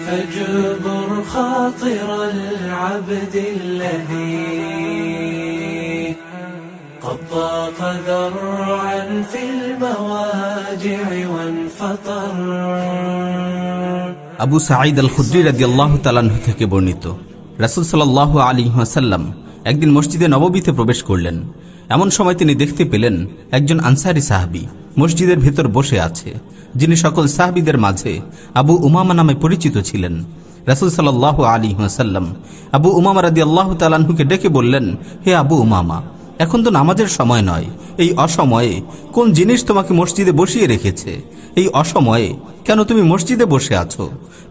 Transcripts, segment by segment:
فاجبر خاطر العبد الذي قد ضاق ذرعا في المواجع وانفطر আবু সাঈদ আল খুদ্রি রাজি আল্লাহ তালাহ থেকে বর্ণিত রাসুল সাল্লাহ আলী হাসাল্লাম একদিন মসজিদে নববীতে প্রবেশ করলেন এমন সময় তিনি দেখতে পেলেন একজন আনসারি সাহাবি মসজিদের ভেতর বসে আছে, যিনি সকল সাহাবিদের মাঝে আবু উমামা নামে পরিচিত ছিলেন। রাসুল সাল্লাহ আলী হাসাল্লাম আবু উমামা রাদি আল্লাহ তালাহুকে ডেকে বললেন, হে আবু উমামা, এখন তো নামাজের সময় নয়। এই অসময়ে কোন জিনিস তোমাকে মসজিদে বসিয়ে রেখেছে? এই অসময়ে কেন তুমি মসজিদে বসে আছো?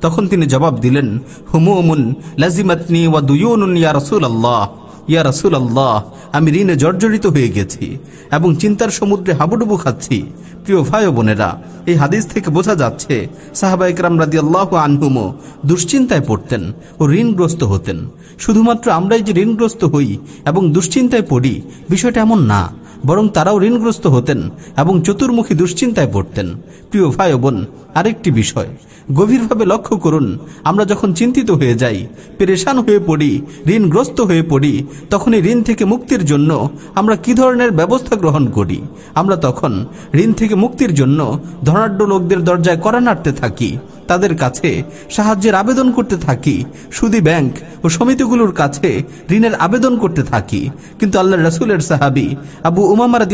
তখন তিনি জবাব দিলেন, হুমুমুন লাজিমাতনি ওয়া দুয়ুনুন ইয়া রাসূল আল্লাহ ইয়া রাসুল আল্লাহ আমি ঋণে জর্জরিত হয়ে গেছি এবং চিন্তার সমুদ্রে হাবুডুবু খাচ্ছি। প্রিয় ভাই বোনেরা, এই হাদিস থেকে বোঝা যাচ্ছে সাহাবা ইকরাম রাদি আল্লাহ আনহুমও দুশ্চিন্তায় পড়তেন ও ঋণগ্রস্ত হতেন। শুধুমাত্র আমরাই যে ঋণগ্রস্ত হই এবং দুশ্চিন্তায় পড়ি, বিষয়টা এমন না। বরং তারাও ঋণগ্রস্ত হতেন এবং চতুর্মুখী দুশ্চিন্তায় পড়তেন। প্রিয় ভাই বোন, আরেকটি বিষয়। গভীরভাবে লক্ষ্য করুন, আমরা যখন চিন্তিত হয়ে যাই, পেরেশান হয়ে পড়ি, ঋণগ্রস্ত হয়ে পড়ি, তখন এই ঋণ থেকে মুক্তির জন্য আমরা কি ধরনের ব্যবস্থা গ্রহণ করি? আমরা তখন ঋণ থেকে মুক্তির জন্য ধনাঢ্য লোকদের দরজায় করা নাড়তে থাকি, তাদের কাছে সাহায্যের আবেদন করতে থাকি, সুদি ব্যাংক ও সমিতিগুলোর কাছে ঋণের আবেদন করতে থাকি। কিন্তু আল্লাহ রসুলের সাহাবি আবু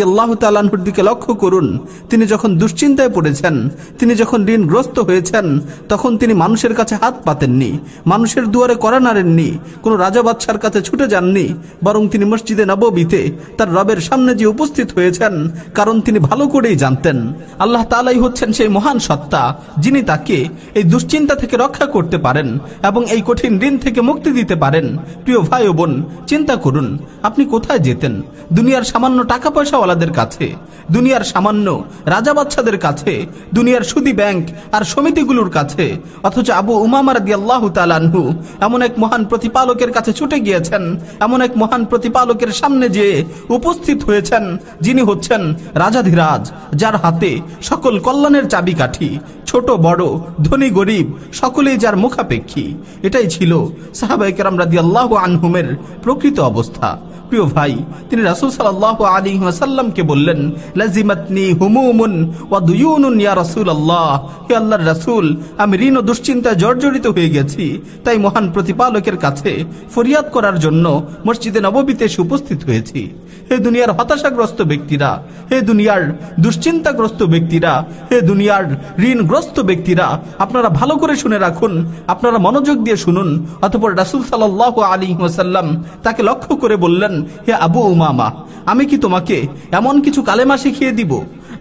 আল্লাহ দিকে লক্ষ্য করুন, তিনি যখন দুশ্চিন্তায় পড়েছেন, তিনি যখন ঋণগ্রস্ত হয়েছেন, তখন তিনি মানুষের কাছে হাত পাতেননি, মানুষের দুয়ারে করা নাড়েননি কাছে ছুটে যাননি, বরং তিনি মসজিদে তার রবের সামনে যে উপস্থিত হয়েছেন, কারণ তিনি ভালো করেই জানতেন। আল্লাহ তালাই হচ্ছেন সেই মহান সত্তা, যিনি তাকে এই দুশ্চিন্তা থেকে রক্ষা করতে পারেন এবং এই কঠিন ঋণ থেকে মুক্তি দিতে পারেন। প্রিয় ভাই বোন, চিন্তা করুন, আপনি কোথায় যেতেন? দুনিয়ার সামান্য টাকা পয়সাওয়ালাদের কাছে, দুনিয়ার সামান্য রাজা বাচ্চাদের কাছে, দুনিয়ার সুদি ব্যাংক আর সমিতিগুলোর কাছে, অথচ আবু উমামার আল্লাহ তালানহু এমন এক মহান প্রতিপালকের কাছে ছুটে গিয়েছেন, এমন এক মহান প্রতিপালকের সামনে যে উপস্থিত হয়েছেন, যিনি হচ্ছেন রাজাধিরাজ, যার হাতে সকল কল্যাণের চাবিকাঠি, ছোট, বড়, ধনী, গরিব, সকলেই যার মুখাপেক্ষী। এটাই ছিল সাহাবাইকার রাদি আল্লাহ আনহুমের প্রকৃত অবস্থা। প্রিয় ভাই, তিনি রাসুল সাল্লাহ আলী ওয়াসাল্লামকে বললেন, লাজিমাতনি হুমুমুন ইয়া রাসূল আল্লাহ হে আল্লাহর রাসূল, আমি ঋণ ও দুশ্চিন্তায় জর্জরিত হয়ে গেছি। তাই মহান প্রতিপালকের কাছে ফরিয়াদ করার জন্য মসজিদে নববীতে এসে উপস্থিত হয়েছি। হে দুনিয়ার হতাশাগ্রস্ত ব্যক্তিরা, হে দুনিয়ার দুশ্চিন্তাগ্রস্ত ব্যক্তিরা, হে দুনিয়ার ঋণগ্রস্ত ব্যক্তিরা, আপনারা ভালো করে শুনে রাখুন, আপনারা মনোযোগ দিয়ে শুনুন। অতপর রাসুল সাল্লাহ আলী ওয়াসাল্লাম তাকে লক্ষ্য করে বললেন হে আবু উমামা, আমি কি তোমাকে এমন কিছু কালেমা শিখিয়ে দিব?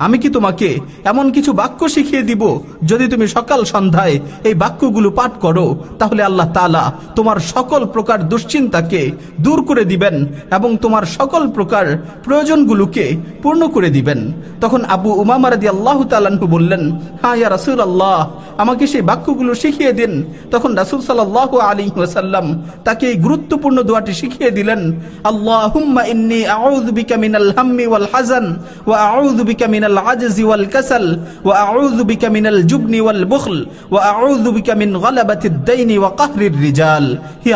আমি কি তোমাকে এমন কিছু বাক্য শিখিয়ে দিব? যদি তুমি সকাল সন্ধ্যায় এই বাক্যগুলো পাঠ করো, তাহলে আল্লাহ তালা তোমার সকল প্রকার দুশ্চিন্তাকে দূর করে দিবেন এবং তোমার সকল প্রকার প্রয়োজনগুলোকে পূর্ণ করে দিবেন। তখন আবু উমামারাদি আল্লাহ তালাহু বললেন হ্যাঁ ইয়া রাসুল আল্লাহ আমাকে সেই বাক্যগুলো শিখিয়ে দিন। তখন রাসুল সাল্লাহ আলী ওসাল্লাম তাকে এই গুরুত্বপূর্ণ দোয়াটি শিখিয়ে দিলেন হাম্মি ওয়াল হাজান ওয়াল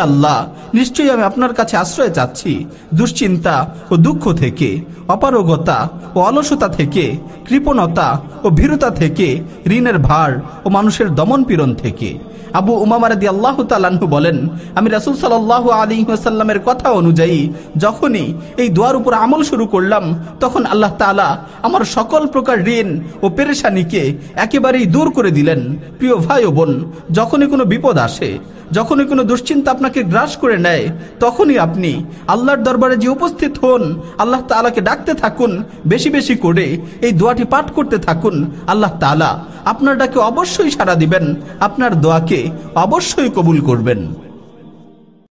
আল্লাহ, নিশ্চয়ই আমি আপনার কাছে আশ্রয় চাচ্ছি। দুশ্চিন্তা ও দুঃখ থেকে, অপারগতা ও অলসতা থেকে, কৃপণতা ও ভীরতা থেকে, ঋণের ভার ও মানুষ মানুষের দমন পীড়ন থেকে। আবু উমামারদি আল্লাহ তালাহু বলেন, আমি রাসুল সাল্লাহ আলী সাল্লামের কথা অনুযায়ী যখনই এই দোয়ার উপর আমল শুরু করলাম, তখন আল্লাহ তালা আমার সকল প্রকার ঋণ ও পেরেশানিকে একেবারেই দূর করে দিলেন। প্রিয় ভাই ও বোন, যখনই কোনো বিপদ আসে যখনই কোনো দুশ্চিন্তা আপনাকে গ্রাস করে নেয়, তখনই আপনি আল্লাহর দরবারে যে উপস্থিত হন, আল্লাহ তালাকে ডাকতে থাকুন, বেশি বেশি করে এই দোয়াটি পাঠ করতে থাকুন, আল্লাহ তালা আপনার ডাকে অবশ্যই সাড়া দিবেন, আপনার দোয়াকে অবশ্যই কবুল করবেন।